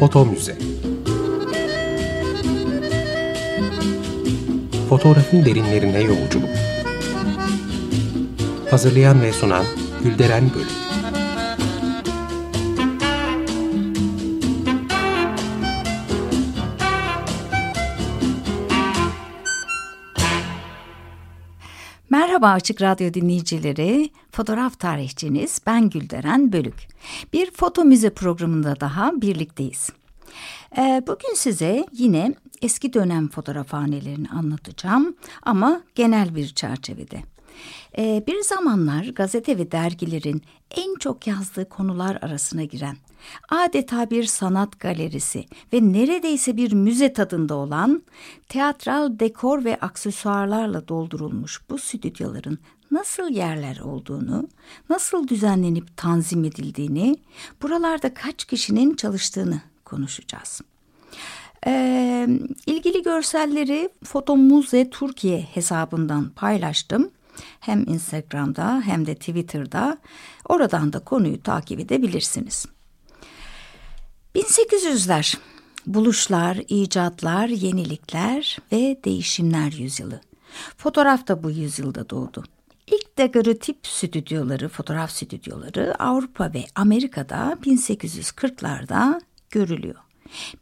Foto Müze Fotoğrafın derinlerine yolculuk. Hazırlayan ve sunan Gülderen Bölüm. Merhaba Açık Radyo dinleyicileri, fotoğraf tarihçiniz ben Gülderen Bölük. Bir foto müze programında daha birlikteyiz. Ee, bugün size yine eski dönem fotoğrafhanelerini anlatacağım ama genel bir çerçevede. Ee, bir zamanlar gazete ve dergilerin en çok yazdığı konular arasına giren, adeta bir sanat galerisi ve neredeyse bir müze tadında olan teatral dekor ve aksesuarlarla doldurulmuş bu stüdyoların nasıl yerler olduğunu, nasıl düzenlenip tanzim edildiğini, buralarda kaç kişinin çalıştığını konuşacağız. Ee, ilgili görselleri Foto Muze Türkiye hesabından paylaştım. Hem Instagram'da hem de Twitter'da. Oradan da konuyu takip edebilirsiniz. 1800'ler buluşlar, icatlar, yenilikler ve değişimler yüzyılı. Fotoğraf da bu yüzyılda doğdu. İlk daguerreotip stüdyoları, fotoğraf stüdyoları Avrupa ve Amerika'da 1840'larda görülüyor.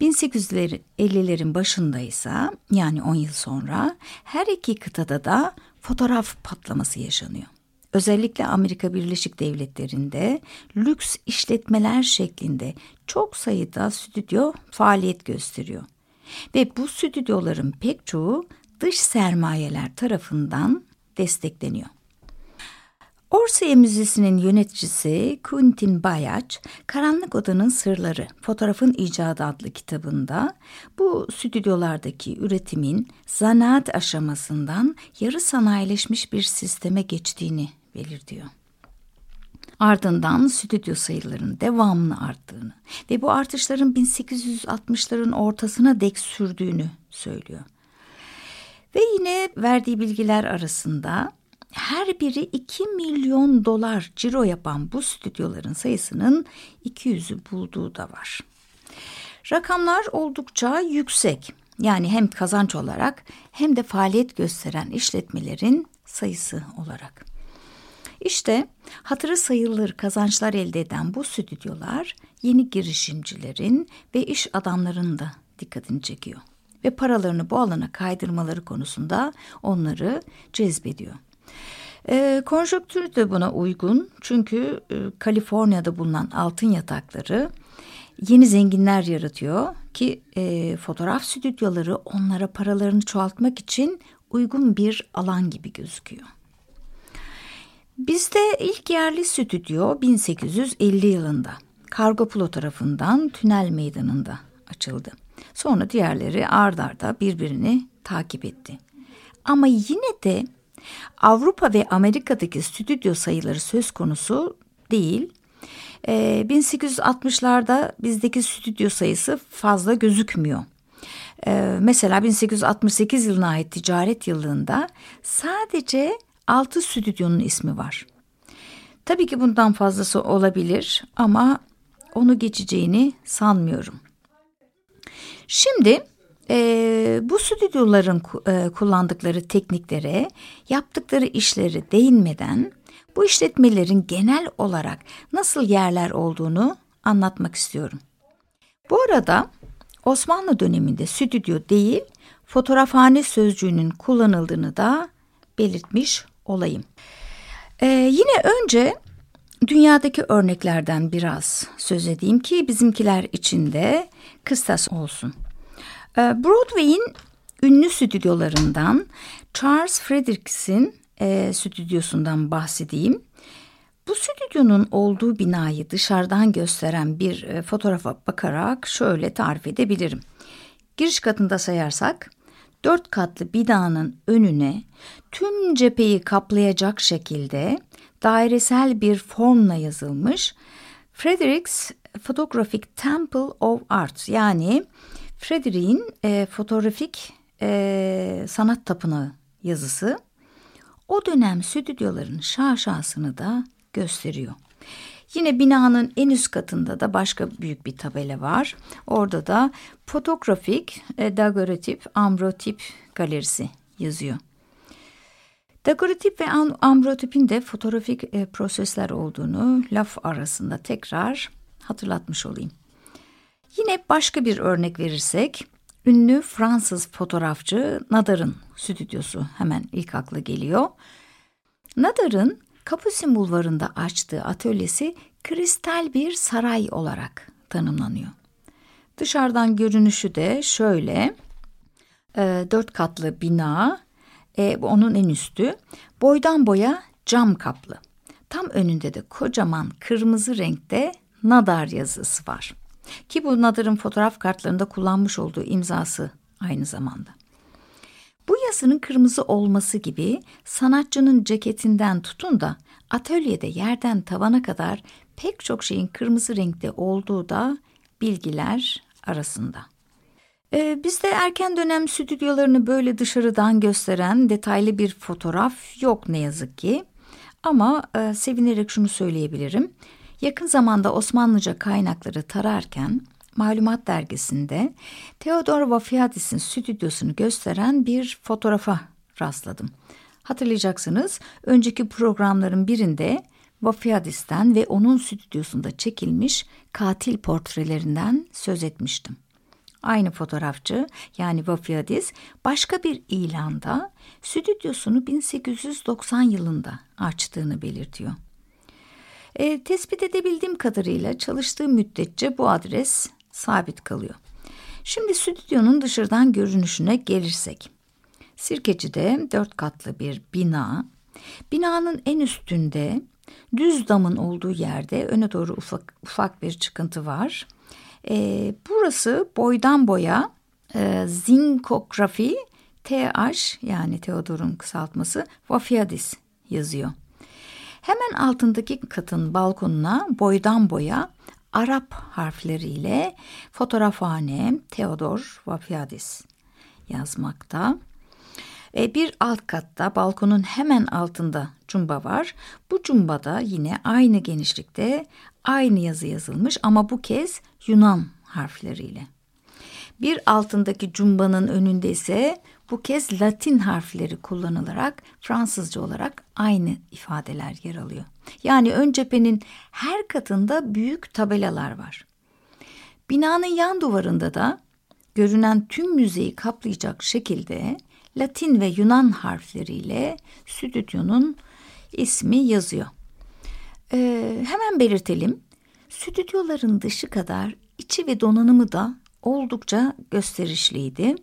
1850'lerin başında ise yani 10 yıl sonra her iki kıtada da fotoğraf patlaması yaşanıyor. Özellikle Amerika Birleşik Devletleri'nde lüks işletmeler şeklinde çok sayıda stüdyo faaliyet gösteriyor. Ve bu stüdyoların pek çoğu dış sermayeler tarafından destekleniyor. Orsay Müzesi'nin yöneticisi Quentin Bayaç, Karanlık Odanın Sırları, Fotoğrafın İcadı adlı kitabında bu stüdyolardaki üretimin zanaat aşamasından yarı sanayileşmiş bir sisteme geçtiğini belirtiyor. Ardından stüdyo sayılarının devamlı arttığını ve bu artışların 1860'ların ortasına dek sürdüğünü söylüyor. Ve yine verdiği bilgiler arasında her biri 2 milyon dolar ciro yapan bu stüdyoların sayısının 200'ü bulduğu da var. Rakamlar oldukça yüksek. Yani hem kazanç olarak hem de faaliyet gösteren işletmelerin sayısı olarak. İşte hatırı sayılır kazançlar elde eden bu stüdyolar yeni girişimcilerin ve iş adamlarının da dikkatini çekiyor. Ve paralarını bu alana kaydırmaları konusunda onları cezbediyor. E, konjonktür de buna uygun çünkü e, Kaliforniya'da bulunan altın yatakları yeni zenginler yaratıyor ki e, fotoğraf stüdyoları onlara paralarını çoğaltmak için uygun bir alan gibi gözüküyor. Bizde ilk yerli stüdyo 1850 yılında Kargopulo tarafından Tünel Meydanı'nda açıldı. Sonra diğerleri ard arda birbirini takip etti. Ama yine de Avrupa ve Amerika'daki stüdyo sayıları söz konusu değil. E, ee, 1860'larda bizdeki stüdyo sayısı fazla gözükmüyor. E, mesela 1868 yılına ait ticaret yılında sadece 6 stüdyonun ismi var. Tabii ki bundan fazlası olabilir ama onu geçeceğini sanmıyorum. Şimdi e, bu stüdyoların e, kullandıkları tekniklere, yaptıkları işleri değinmeden bu işletmelerin genel olarak nasıl yerler olduğunu anlatmak istiyorum. Bu arada Osmanlı döneminde stüdyo değil, fotoğrafhane sözcüğünün kullanıldığını da belirtmiş olayım. Ee, yine önce dünyadaki örneklerden biraz söz edeyim ki bizimkiler için de kıstas olsun. Ee, Broadway'in ünlü stüdyolarından Charles Fredericks'in e, stüdyosundan bahsedeyim. Bu stüdyonun olduğu binayı dışarıdan gösteren bir e, fotoğrafa bakarak şöyle tarif edebilirim. Giriş katında sayarsak dört katlı binanın önüne tüm cepheyi kaplayacak şekilde dairesel bir formla yazılmış Fredericks Photographic Temple of Art yani Frederick'in e, fotoğrafik e, sanat tapınağı yazısı o dönem stüdyoların şaşasını da gösteriyor. Yine binanın en üst katında da başka büyük bir tabela var. Orada da fotografik, e, daguerreotip, ambrotip galerisi yazıyor. Daguerreotip ve ambrotipin de fotoğrafik e, prosesler olduğunu laf arasında tekrar hatırlatmış olayım. Yine başka bir örnek verirsek, ünlü Fransız fotoğrafçı Nadar'ın stüdyosu hemen ilk akla geliyor. Nadar'ın Kapusin Bulvarı'nda açtığı atölyesi kristal bir saray olarak tanımlanıyor. Dışarıdan görünüşü de şöyle, e, dört katlı bina, e, onun en üstü, boydan boya cam kaplı. Tam önünde de kocaman kırmızı renkte Nadar yazısı var. Ki bu Nadar'ın fotoğraf kartlarında kullanmış olduğu imzası aynı zamanda. Bu yazının kırmızı olması gibi sanatçının ceketinden tutun da atölyede yerden tavana kadar pek çok şeyin kırmızı renkte olduğu da bilgiler arasında. Ee, bizde erken dönem stüdyolarını böyle dışarıdan gösteren detaylı bir fotoğraf yok ne yazık ki. Ama e, sevinerek şunu söyleyebilirim. Yakın zamanda Osmanlıca kaynakları tararken Malumat dergisinde Theodor Vafiadis'in stüdyosunu gösteren bir fotoğrafa rastladım. Hatırlayacaksınız önceki programların birinde Vafiadis'ten ve onun stüdyosunda çekilmiş katil portrelerinden söz etmiştim. Aynı fotoğrafçı yani Vafiadis başka bir ilanda stüdyosunu 1890 yılında açtığını belirtiyor. E, tespit edebildiğim kadarıyla çalıştığı müddetçe bu adres sabit kalıyor. Şimdi stüdyonun dışarıdan görünüşüne gelirsek. Sirkeci'de dört katlı bir bina. Binanın en üstünde düz damın olduğu yerde öne doğru ufak, ufak bir çıkıntı var. E, burası boydan boya e, zinkografi TH yani Theodor'un kısaltması Vafiadis yazıyor. Hemen altındaki katın balkonuna boydan boya Arap harfleriyle fotoğrafhane Theodor Vafiadis yazmakta. E, bir alt katta balkonun hemen altında cumba var. Bu cumbada yine aynı genişlikte aynı yazı yazılmış ama bu kez Yunan harfleriyle. Bir altındaki cumbanın önünde ise bu kez Latin harfleri kullanılarak Fransızca olarak aynı ifadeler yer alıyor. Yani ön cephenin her katında büyük tabelalar var. Binanın yan duvarında da görünen tüm müzeyi kaplayacak şekilde Latin ve Yunan harfleriyle stüdyonun ismi yazıyor. Ee, hemen belirtelim. Stüdyoların dışı kadar içi ve donanımı da oldukça gösterişliydi.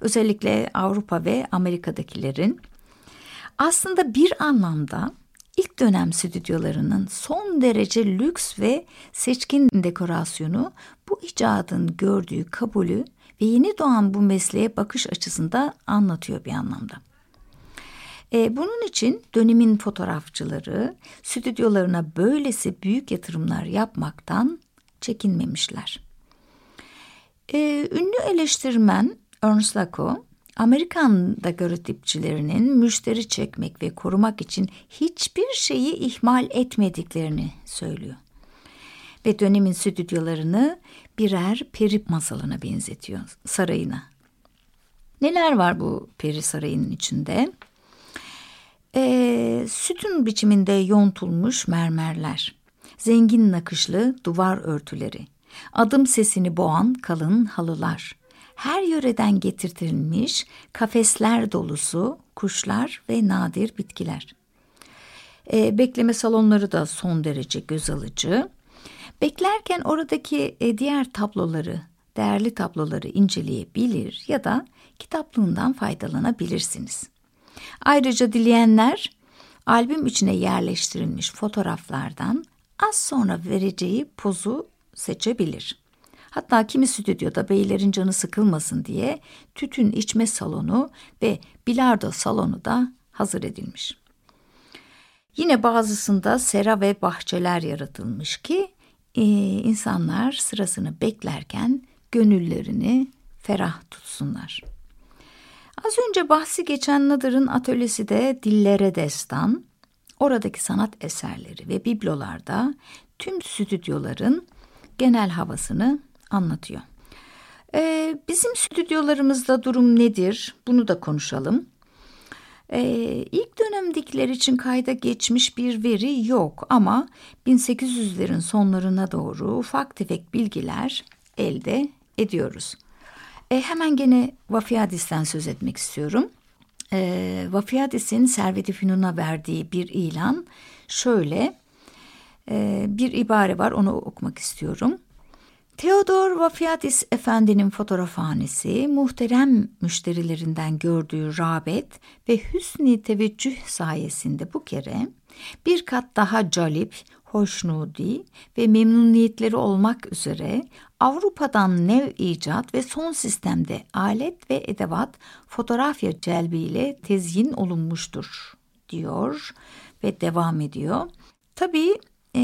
Özellikle Avrupa ve Amerika'dakilerin. Aslında bir anlamda ilk dönem stüdyolarının son derece lüks ve seçkin dekorasyonu bu icadın gördüğü kabulü ve yeni doğan bu mesleğe bakış açısında anlatıyor bir anlamda. E, bunun için dönemin fotoğrafçıları stüdyolarına böylesi büyük yatırımlar yapmaktan çekinmemişler. E, ünlü eleştirmen Ernst Laco, Amerikan daguerreotipçilerinin müşteri çekmek ve korumak için hiçbir şeyi ihmal etmediklerini söylüyor. Ve dönemin stüdyolarını birer peri masalına benzetiyor, sarayına. Neler var bu peri sarayının içinde? Ee, sütun biçiminde yontulmuş mermerler, zengin nakışlı duvar örtüleri, adım sesini boğan kalın halılar, her yöreden getirtilmiş kafesler dolusu kuşlar ve nadir bitkiler. E, bekleme salonları da son derece göz alıcı. Beklerken oradaki e, diğer tabloları, değerli tabloları inceleyebilir ya da kitaplığından faydalanabilirsiniz. Ayrıca dileyenler albüm içine yerleştirilmiş fotoğraflardan az sonra vereceği pozu seçebilir. Hatta kimi stüdyoda beylerin canı sıkılmasın diye tütün içme salonu ve bilardo salonu da hazır edilmiş. Yine bazısında sera ve bahçeler yaratılmış ki e, insanlar sırasını beklerken gönüllerini ferah tutsunlar. Az önce bahsi geçen Nadır'ın atölyesi de dillere destan, oradaki sanat eserleri ve biblolarda tüm stüdyoların genel havasını anlatıyor. Ee, bizim stüdyolarımızda durum nedir? Bunu da konuşalım. Ee, ilk dönemdekiler için kayda geçmiş bir veri yok ama 1800'lerin sonlarına doğru ufak tefek bilgiler elde ediyoruz. Ee, hemen gene Vafiyadis'ten söz etmek istiyorum. Ee, Vafiyadis'in Servet-i Fünun'a verdiği bir ilan şöyle e, bir ibare var onu okumak istiyorum. Theodor Vafiatis Efendi'nin fotoğrafhanesi muhterem müşterilerinden gördüğü rağbet ve hüsni teveccüh sayesinde bu kere bir kat daha calip, hoşnudi ve memnuniyetleri olmak üzere Avrupa'dan nev icat ve son sistemde alet ve edevat fotoğrafya celbiyle tezyin olunmuştur diyor ve devam ediyor. Tabii e,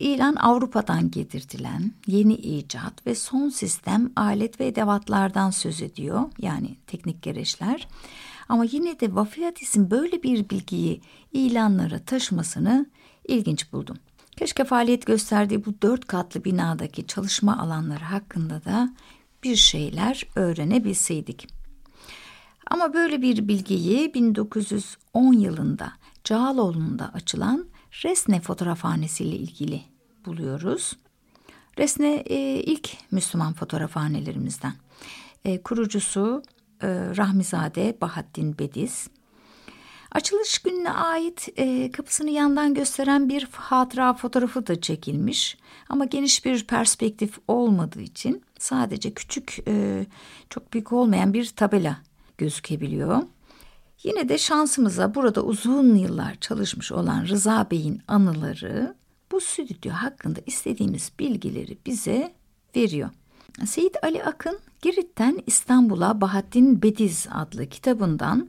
ilan Avrupa'dan getirtilen yeni icat ve son sistem alet ve edevatlardan söz ediyor. Yani teknik gereçler. Ama yine de Vafiatis'in böyle bir bilgiyi ilanlara taşımasını ilginç buldum. Keşke faaliyet gösterdiği bu dört katlı binadaki çalışma alanları hakkında da bir şeyler öğrenebilseydik. Ama böyle bir bilgiyi 1910 yılında Cağaloğlu'nda açılan Resne fotoğrafhanesi ile ilgili buluyoruz. Resne e, ilk Müslüman fotoğrafhanelerimizden. E, kurucusu e, Rahmizade Bahattin Bediz. Açılış gününe ait e, kapısını yandan gösteren bir hatıra fotoğrafı da çekilmiş. Ama geniş bir perspektif olmadığı için sadece küçük, e, çok büyük olmayan bir tabela gözükebiliyor. Yine de şansımıza burada uzun yıllar çalışmış olan Rıza Bey'in anıları bu stüdyo hakkında istediğimiz bilgileri bize veriyor. Seyit Ali Akın Girit'ten İstanbul'a Bahattin Bediz adlı kitabından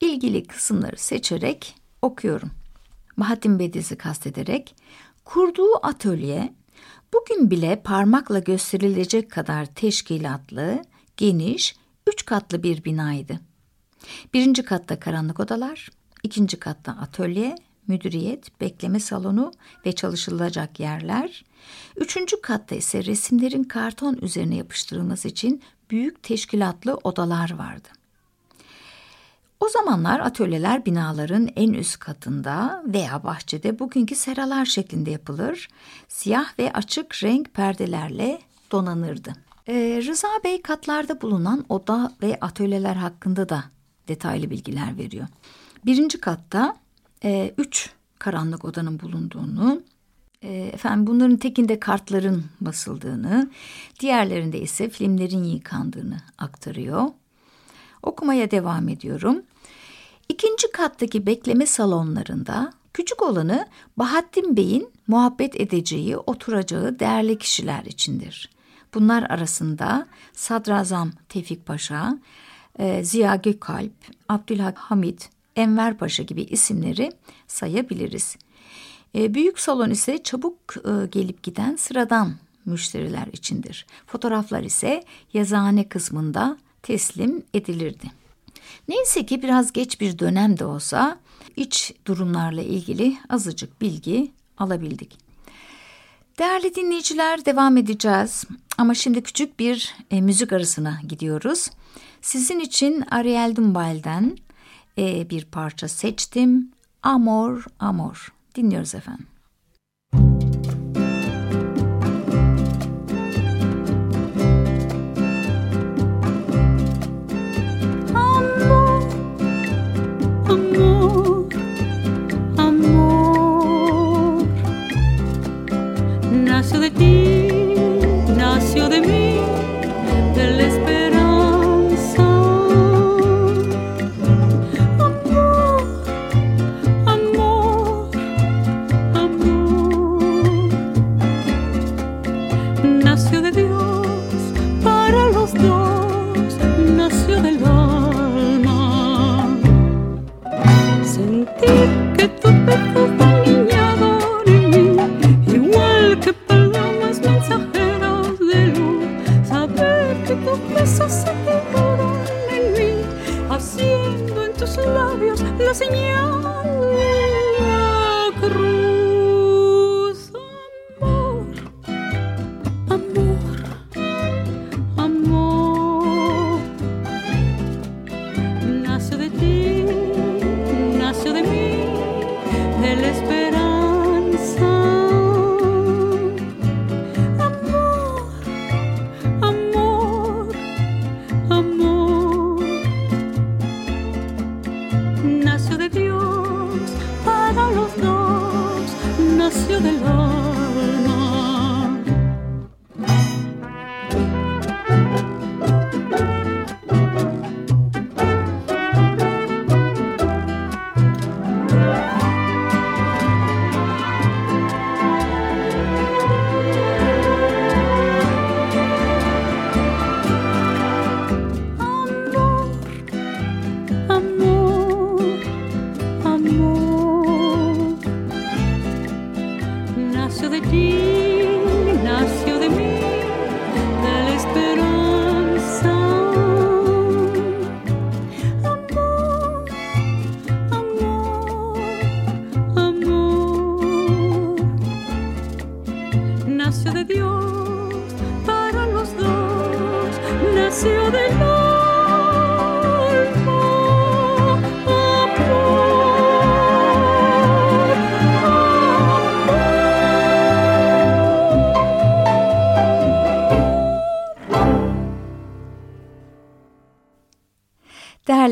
ilgili kısımları seçerek okuyorum. Bahattin Bediz'i kastederek kurduğu atölye bugün bile parmakla gösterilecek kadar teşkilatlı, geniş, üç katlı bir binaydı. Birinci katta karanlık odalar, ikinci katta atölye, müdüriyet, bekleme salonu ve çalışılacak yerler. Üçüncü katta ise resimlerin karton üzerine yapıştırılması için büyük teşkilatlı odalar vardı. O zamanlar atölyeler binaların en üst katında veya bahçede bugünkü seralar şeklinde yapılır. Siyah ve açık renk perdelerle donanırdı. Ee, Rıza Bey katlarda bulunan oda ve atölyeler hakkında da detaylı bilgiler veriyor. Birinci katta e, üç karanlık odanın bulunduğunu, e, efendim bunların tekinde kartların basıldığını, diğerlerinde ise filmlerin yıkandığını aktarıyor. Okumaya devam ediyorum. İkinci kattaki bekleme salonlarında küçük olanı Bahattin Bey'in muhabbet edeceği, oturacağı değerli kişiler içindir. Bunlar arasında Sadrazam Tevfik Paşa, e, Ziya Gökalp, Abdülhamit, Enver Paşa gibi isimleri sayabiliriz. E, büyük salon ise çabuk e, gelip giden sıradan müşteriler içindir. Fotoğraflar ise yazıhane kısmında teslim edilirdi. Neyse ki biraz geç bir dönem de olsa iç durumlarla ilgili azıcık bilgi alabildik. Değerli dinleyiciler devam edeceğiz ama şimdi küçük bir e, müzik arasına gidiyoruz. Sizin için Ariel Dumbal'den e, bir parça seçtim. Amor, Amor. Dinliyoruz efendim.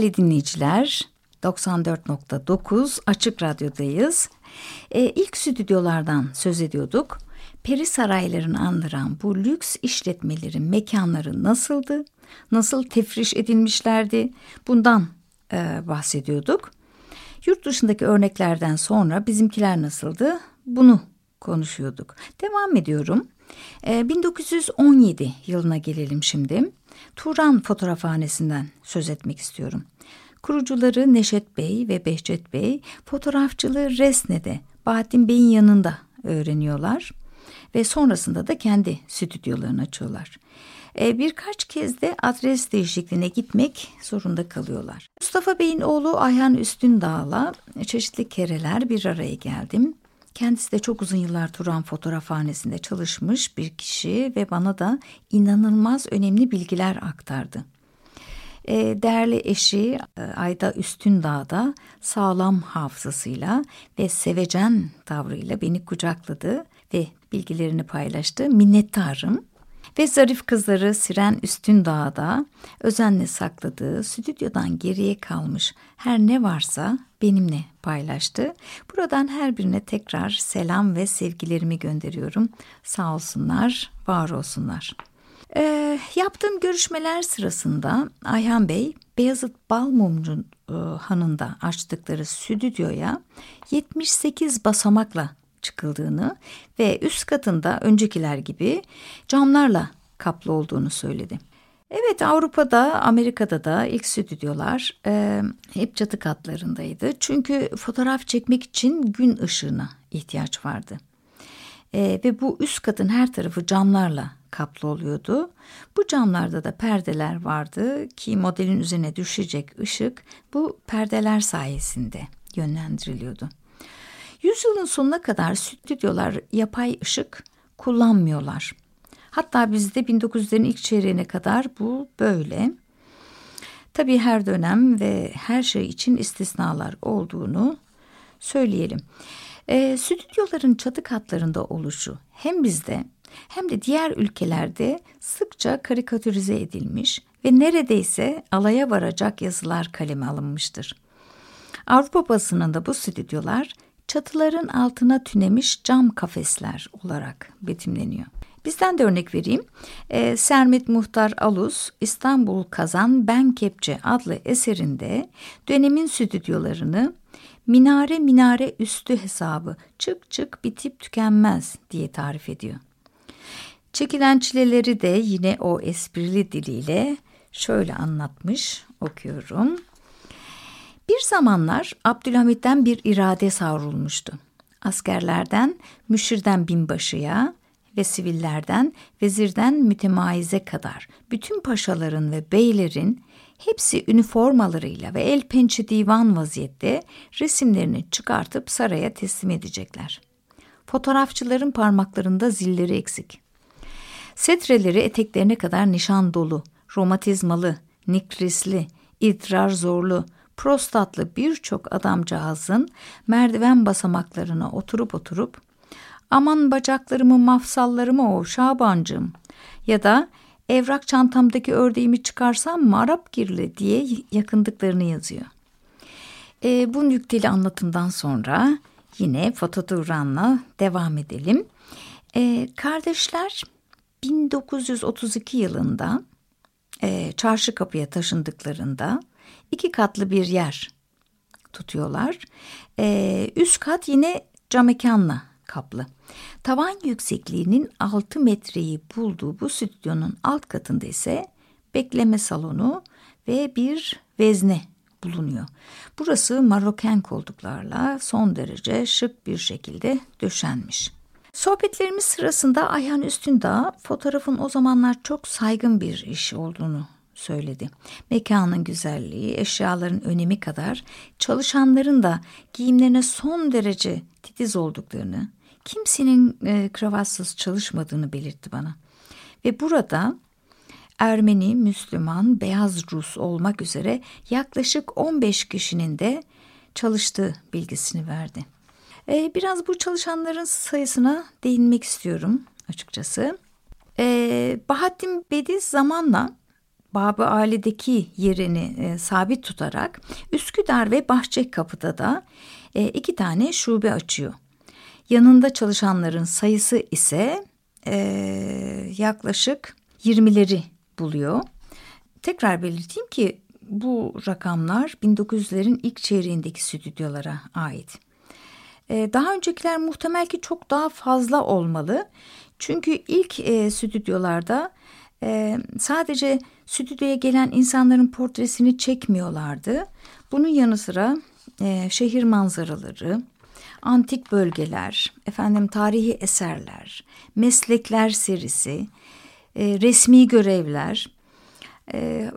Değerli dinleyiciler, 94.9 Açık Radyo'dayız. Ee, ilk stüdyolardan söz ediyorduk. Peri saraylarını andıran bu lüks işletmelerin mekanları nasıldı? Nasıl tefriş edilmişlerdi? Bundan e, bahsediyorduk. Yurt dışındaki örneklerden sonra bizimkiler nasıldı? Bunu konuşuyorduk. Devam ediyorum. E, 1917 yılına gelelim şimdi. Turan Fotoğrafhanesi'nden söz etmek istiyorum. Kurucuları Neşet Bey ve Behçet Bey fotoğrafçılığı Resne'de Bahattin Bey'in yanında öğreniyorlar ve sonrasında da kendi stüdyolarını açıyorlar. E, birkaç kez de adres değişikliğine gitmek zorunda kalıyorlar. Mustafa Bey'in oğlu Ayhan Üstündağ'la çeşitli kereler bir araya geldim. Kendisi de çok uzun yıllar Turan Fotoğrafhanesi'nde çalışmış bir kişi ve bana da inanılmaz önemli bilgiler aktardı. Ee, değerli eşi e, Ayda Üstündağ'da sağlam hafızasıyla ve sevecen tavrıyla beni kucakladı ve bilgilerini paylaştı. Minnettarım. Ve zarif kızları Siren Üstündağ'da özenle sakladığı stüdyodan geriye kalmış her ne varsa benimle paylaştı. Buradan her birine tekrar selam ve sevgilerimi gönderiyorum. Sağ olsunlar, var olsunlar. Ee, yaptığım görüşmeler sırasında Ayhan Bey Beyazıt Balmumcu e, Hanı'nda açtıkları stüdyoya 78 basamakla çıkıldığını ve üst katında öncekiler gibi camlarla kaplı olduğunu söyledi. Evet Avrupa'da, Amerika'da da ilk stüdyolar e, hep çatı katlarındaydı. Çünkü fotoğraf çekmek için gün ışığına ihtiyaç vardı. E, ve bu üst katın her tarafı camlarla kaplı oluyordu. Bu camlarda da perdeler vardı ki modelin üzerine düşecek ışık bu perdeler sayesinde yönlendiriliyordu. Yüzyılın sonuna kadar stüdyolar yapay ışık kullanmıyorlar. Hatta bizde 1900'lerin ilk çeyreğine kadar bu böyle. Tabii her dönem ve her şey için istisnalar olduğunu söyleyelim. E, stüdyoların çatı katlarında oluşu hem bizde hem de diğer ülkelerde sıkça karikatürize edilmiş ve neredeyse alaya varacak yazılar kaleme alınmıştır. Avrupa basınında bu stüdyolar çatıların altına tünemiş cam kafesler olarak betimleniyor. Bizden de örnek vereyim. E, Sermet Muhtar Alus İstanbul Kazan Ben Kepçe adlı eserinde dönemin stüdyolarını minare minare üstü hesabı çık çık bitip tükenmez diye tarif ediyor. Çekilen çileleri de yine o esprili diliyle şöyle anlatmış okuyorum. Bir zamanlar Abdülhamit'ten bir irade savrulmuştu. Askerlerden müşirden binbaşıya ve sivillerden vezirden mütemaize kadar bütün paşaların ve beylerin hepsi üniformalarıyla ve el pençe divan vaziyette resimlerini çıkartıp saraya teslim edecekler. Fotoğrafçıların parmaklarında zilleri eksik. Setreleri eteklerine kadar nişan dolu, romatizmalı, nikrisli, idrar zorlu, prostatlı birçok adamcağızın merdiven basamaklarına oturup oturup aman bacaklarımı mafsallarımı o Şabancığım ya da evrak çantamdaki ördeğimi çıkarsam mı Arap girli diye yakındıklarını yazıyor. E, bu nükteli anlatımdan sonra yine fototuranla devam edelim. E, kardeşler 1932 yılında e, çarşı kapıya taşındıklarında iki katlı bir yer tutuyorlar. E, üst kat yine cam mekanla kaplı. Tavan yüksekliğinin 6 metreyi bulduğu bu stüdyonun alt katında ise bekleme salonu ve bir vezne bulunuyor. Burası Maroken koltuklarla son derece şık bir şekilde döşenmiş. Sohbetlerimiz sırasında Ayhan Üstündağ fotoğrafın o zamanlar çok saygın bir iş olduğunu söyledi. Mekanın güzelliği, eşyaların önemi kadar çalışanların da giyimlerine son derece titiz olduklarını, kimsenin e, kravatsız çalışmadığını belirtti bana. Ve burada Ermeni, Müslüman, Beyaz Rus olmak üzere yaklaşık 15 kişinin de çalıştığı bilgisini verdi. Ee, biraz bu çalışanların sayısına değinmek istiyorum açıkçası. Ee, Bahattin Bediz zamanla Babı Ali'deki yerini e, sabit tutarak Üsküdar ve Bahçekapı'da da e, iki tane şube açıyor. Yanında çalışanların sayısı ise e, yaklaşık 20'leri buluyor. Tekrar belirteyim ki bu rakamlar 1900'lerin ilk çeyreğindeki stüdyolara ait. Ee, daha öncekiler muhtemel ki çok daha fazla olmalı. Çünkü ilk e, stüdyolarda e, sadece stüdyoya gelen insanların portresini çekmiyorlardı. Bunun yanı sıra e, şehir manzaraları, antik bölgeler, efendim tarihi eserler, meslekler serisi, e, resmi görevler, e,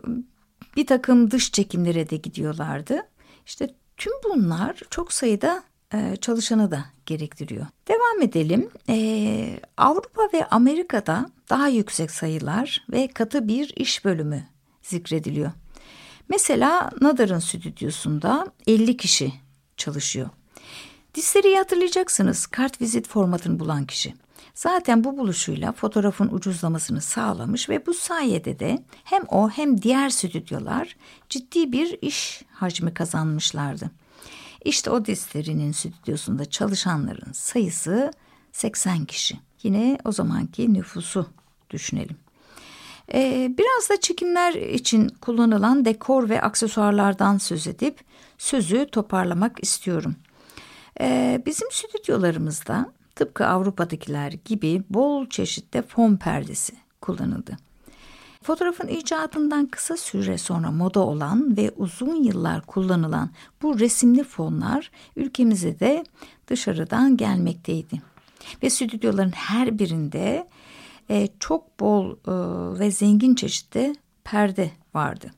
bir takım dış çekimlere de gidiyorlardı. İşte tüm bunlar çok sayıda e, çalışanı da gerektiriyor. Devam edelim. E, Avrupa ve Amerika'da daha yüksek sayılar ve katı bir iş bölümü zikrediliyor. Mesela Nadar'ın stüdyosunda 50 kişi çalışıyor. Disteriyi hatırlayacaksınız. Kart vizit formatını bulan kişi. Zaten bu buluşuyla fotoğrafın ucuzlamasını sağlamış ve bu sayede de hem o hem diğer stüdyolar ciddi bir iş hacmi kazanmışlardı. İşte o disterinin stüdyosunda çalışanların sayısı 80 kişi. Yine o zamanki nüfusu düşünelim. Ee, biraz da çekimler için kullanılan dekor ve aksesuarlardan söz edip sözü toparlamak istiyorum. Ee, bizim stüdyolarımızda tıpkı Avrupa'dakiler gibi bol çeşitte fon perdesi kullanıldı. Fotoğrafın icadından kısa süre sonra moda olan ve uzun yıllar kullanılan bu resimli fonlar ülkemize de dışarıdan gelmekteydi. Ve stüdyoların her birinde e, çok bol e, ve zengin çeşitli perde vardı.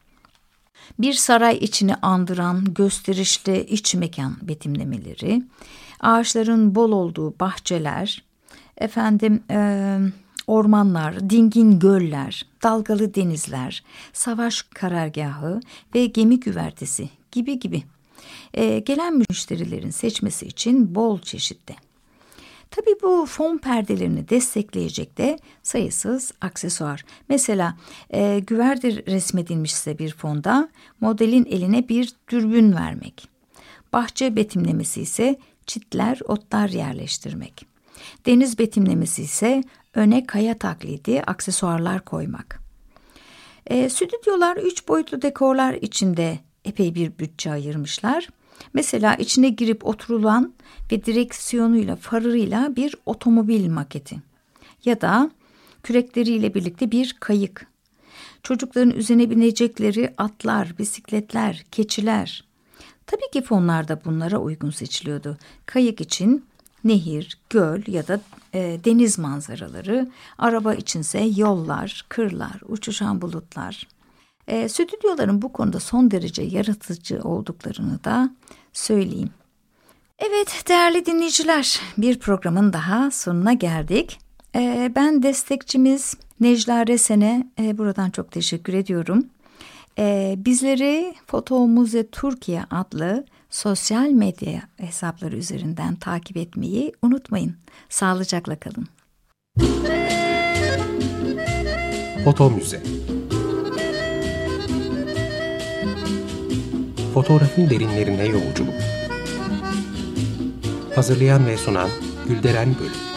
Bir saray içini andıran gösterişli iç mekan betimlemeleri, ağaçların bol olduğu bahçeler, efendim e, ormanlar, dingin göller, dalgalı denizler, savaş karargahı ve gemi güvertesi gibi gibi. E, gelen müşterilerin seçmesi için bol çeşitte. Tabii bu fon perdelerini destekleyecek de sayısız aksesuar. Mesela e, güverdir resmedilmişse bir fonda modelin eline bir dürbün vermek. Bahçe betimlemesi ise çitler, otlar yerleştirmek. Deniz betimlemesi ise öne kaya taklidi, aksesuarlar koymak. E, stüdyolar üç boyutlu dekorlar içinde epey bir bütçe ayırmışlar. Mesela içine girip oturulan ve direksiyonuyla farıyla bir otomobil maketi ya da kürekleriyle birlikte bir kayık. Çocukların üzerine binecekleri atlar, bisikletler, keçiler. Tabii ki fonlarda bunlara uygun seçiliyordu. Kayık için nehir, göl ya da e, deniz manzaraları, araba içinse yollar, kırlar, uçuşan bulutlar. E, stüdyoların bu konuda son derece yaratıcı olduklarını da söyleyeyim. Evet değerli dinleyiciler bir programın daha sonuna geldik. E, ben destekçimiz Necla Resen'e e, buradan çok teşekkür ediyorum. E, bizleri Foto Muze Türkiye adlı sosyal medya hesapları üzerinden takip etmeyi unutmayın. Sağlıcakla kalın. Foto Müze Fotoğrafın derinlerine yolculuk Hazırlayan ve sunan Gülderen Bölüm